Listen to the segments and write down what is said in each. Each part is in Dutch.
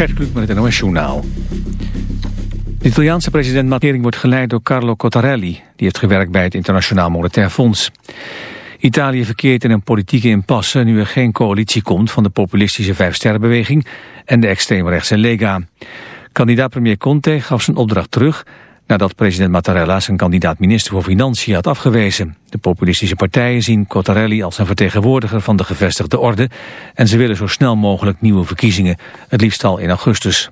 Gert Kluk met het NOS Journaal. De Italiaanse president Mattering wordt geleid door Carlo Cottarelli. Die heeft gewerkt bij het Internationaal Monetair Fonds. Italië verkeert in een politieke impasse nu er geen coalitie komt van de populistische Vijfsterrenbeweging en de extreemrechtse Lega. Kandidaat-premier Conte gaf zijn opdracht terug nadat president Mattarella zijn kandidaat-minister voor Financiën had afgewezen. De populistische partijen zien Cottarelli als een vertegenwoordiger van de gevestigde orde en ze willen zo snel mogelijk nieuwe verkiezingen, het liefst al in augustus.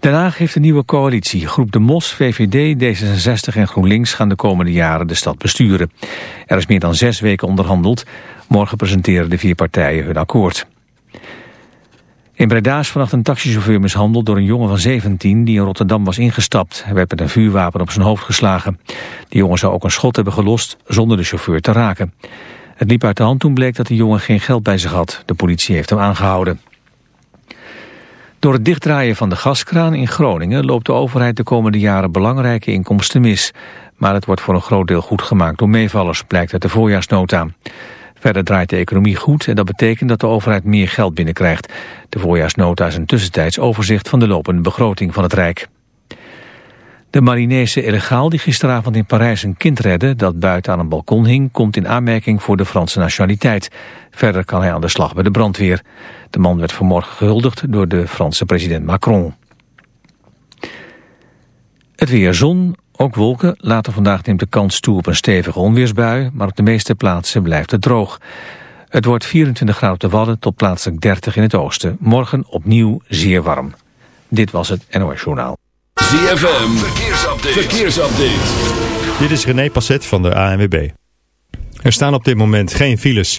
Den heeft een nieuwe coalitie. Groep De Mos, VVD, D66 en GroenLinks gaan de komende jaren de stad besturen. Er is meer dan zes weken onderhandeld. Morgen presenteren de vier partijen hun akkoord. In Breda is vannacht een taxichauffeur mishandeld door een jongen van 17 die in Rotterdam was ingestapt. Hij werd met een vuurwapen op zijn hoofd geslagen. Die jongen zou ook een schot hebben gelost zonder de chauffeur te raken. Het liep uit de hand toen bleek dat de jongen geen geld bij zich had. De politie heeft hem aangehouden. Door het dichtdraaien van de gaskraan in Groningen loopt de overheid de komende jaren belangrijke inkomsten mis. Maar het wordt voor een groot deel goed gemaakt door meevallers, blijkt uit de voorjaarsnota. Verder draait de economie goed en dat betekent dat de overheid meer geld binnenkrijgt. De voorjaarsnota is een tussentijds overzicht van de lopende begroting van het Rijk. De Marinese illegaal die gisteravond in Parijs een kind redde dat buiten aan een balkon hing, komt in aanmerking voor de Franse nationaliteit. Verder kan hij aan de slag bij de brandweer. De man werd vanmorgen gehuldigd door de Franse president Macron. Het weer zon, ook wolken. Later vandaag neemt de kans toe op een stevige onweersbui, maar op de meeste plaatsen blijft het droog. Het wordt 24 graden op de Wadden tot plaatselijk 30 in het oosten. Morgen opnieuw zeer warm. Dit was het NOS Journaal. ZFM, verkeersupdate. verkeersupdate. Dit is René Passet van de ANWB. Er staan op dit moment geen files.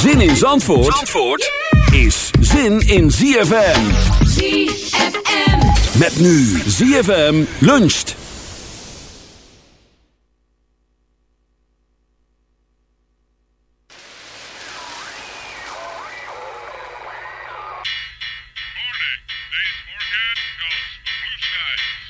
Zin in Zandvoort, Zandvoort is zin in ZFM. ZFM. Met nu ZFM luncht. Today's forecast calls for blue skies.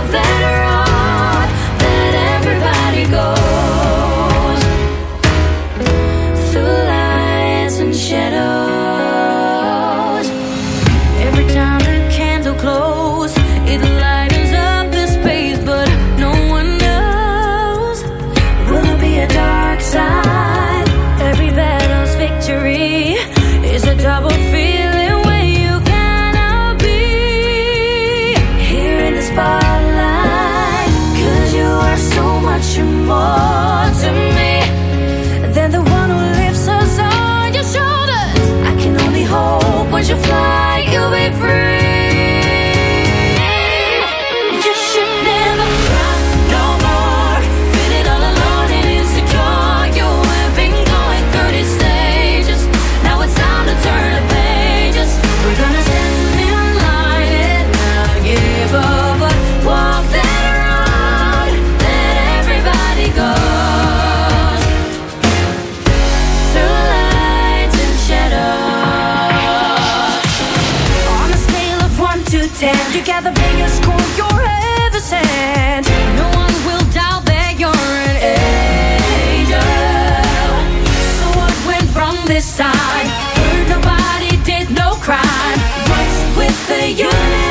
unit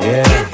yeah.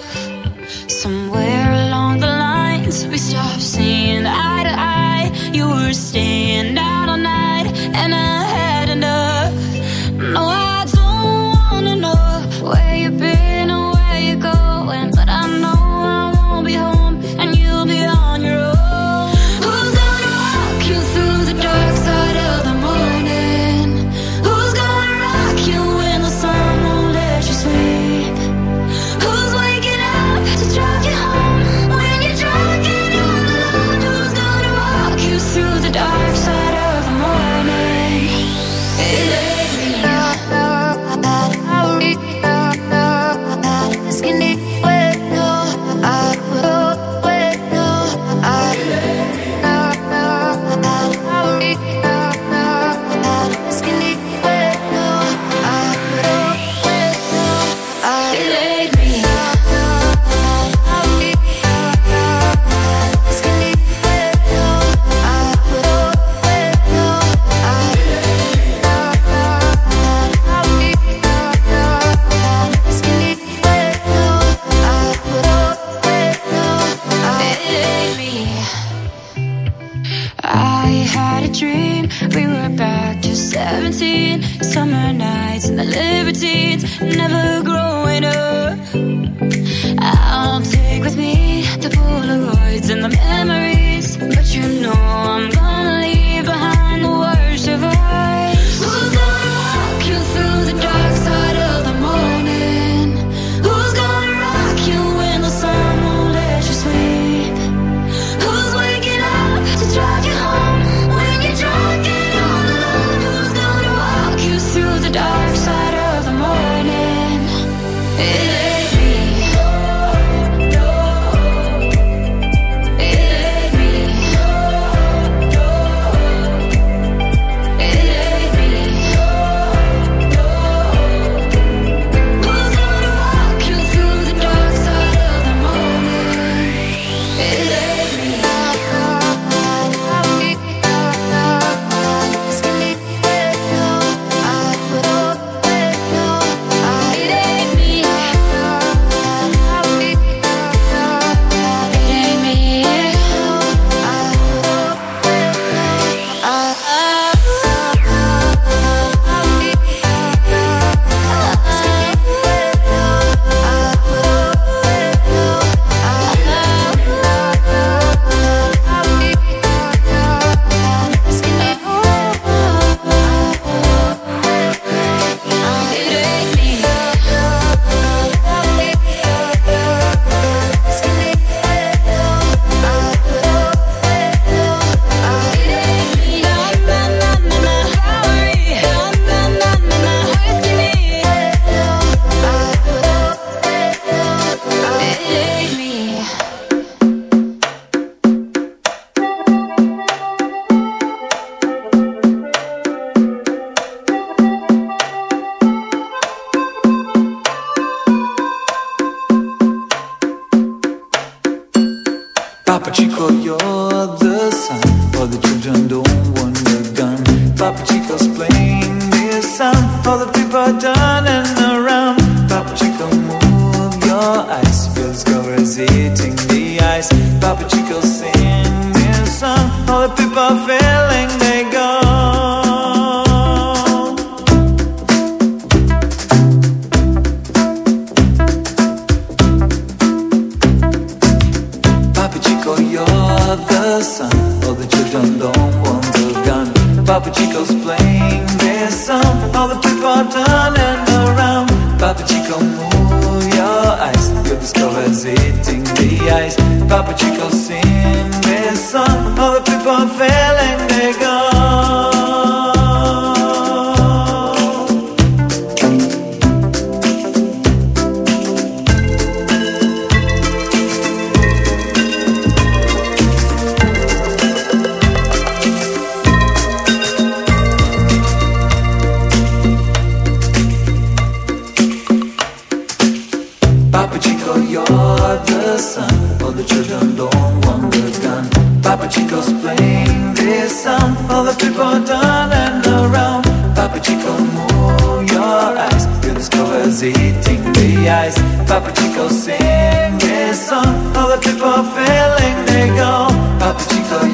had a dream. We were back to 17. Summer nights and the libertines, never growing up.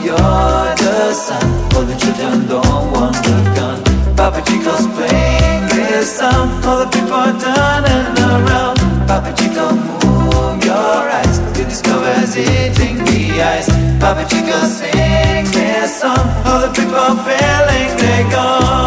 you're the sun All the children don't want the gun Papa Chico's playing his song. All the people are turning around Papa Chico move your eyes You discover eating the ice Papa Chico sing his song All the people feeling they're gone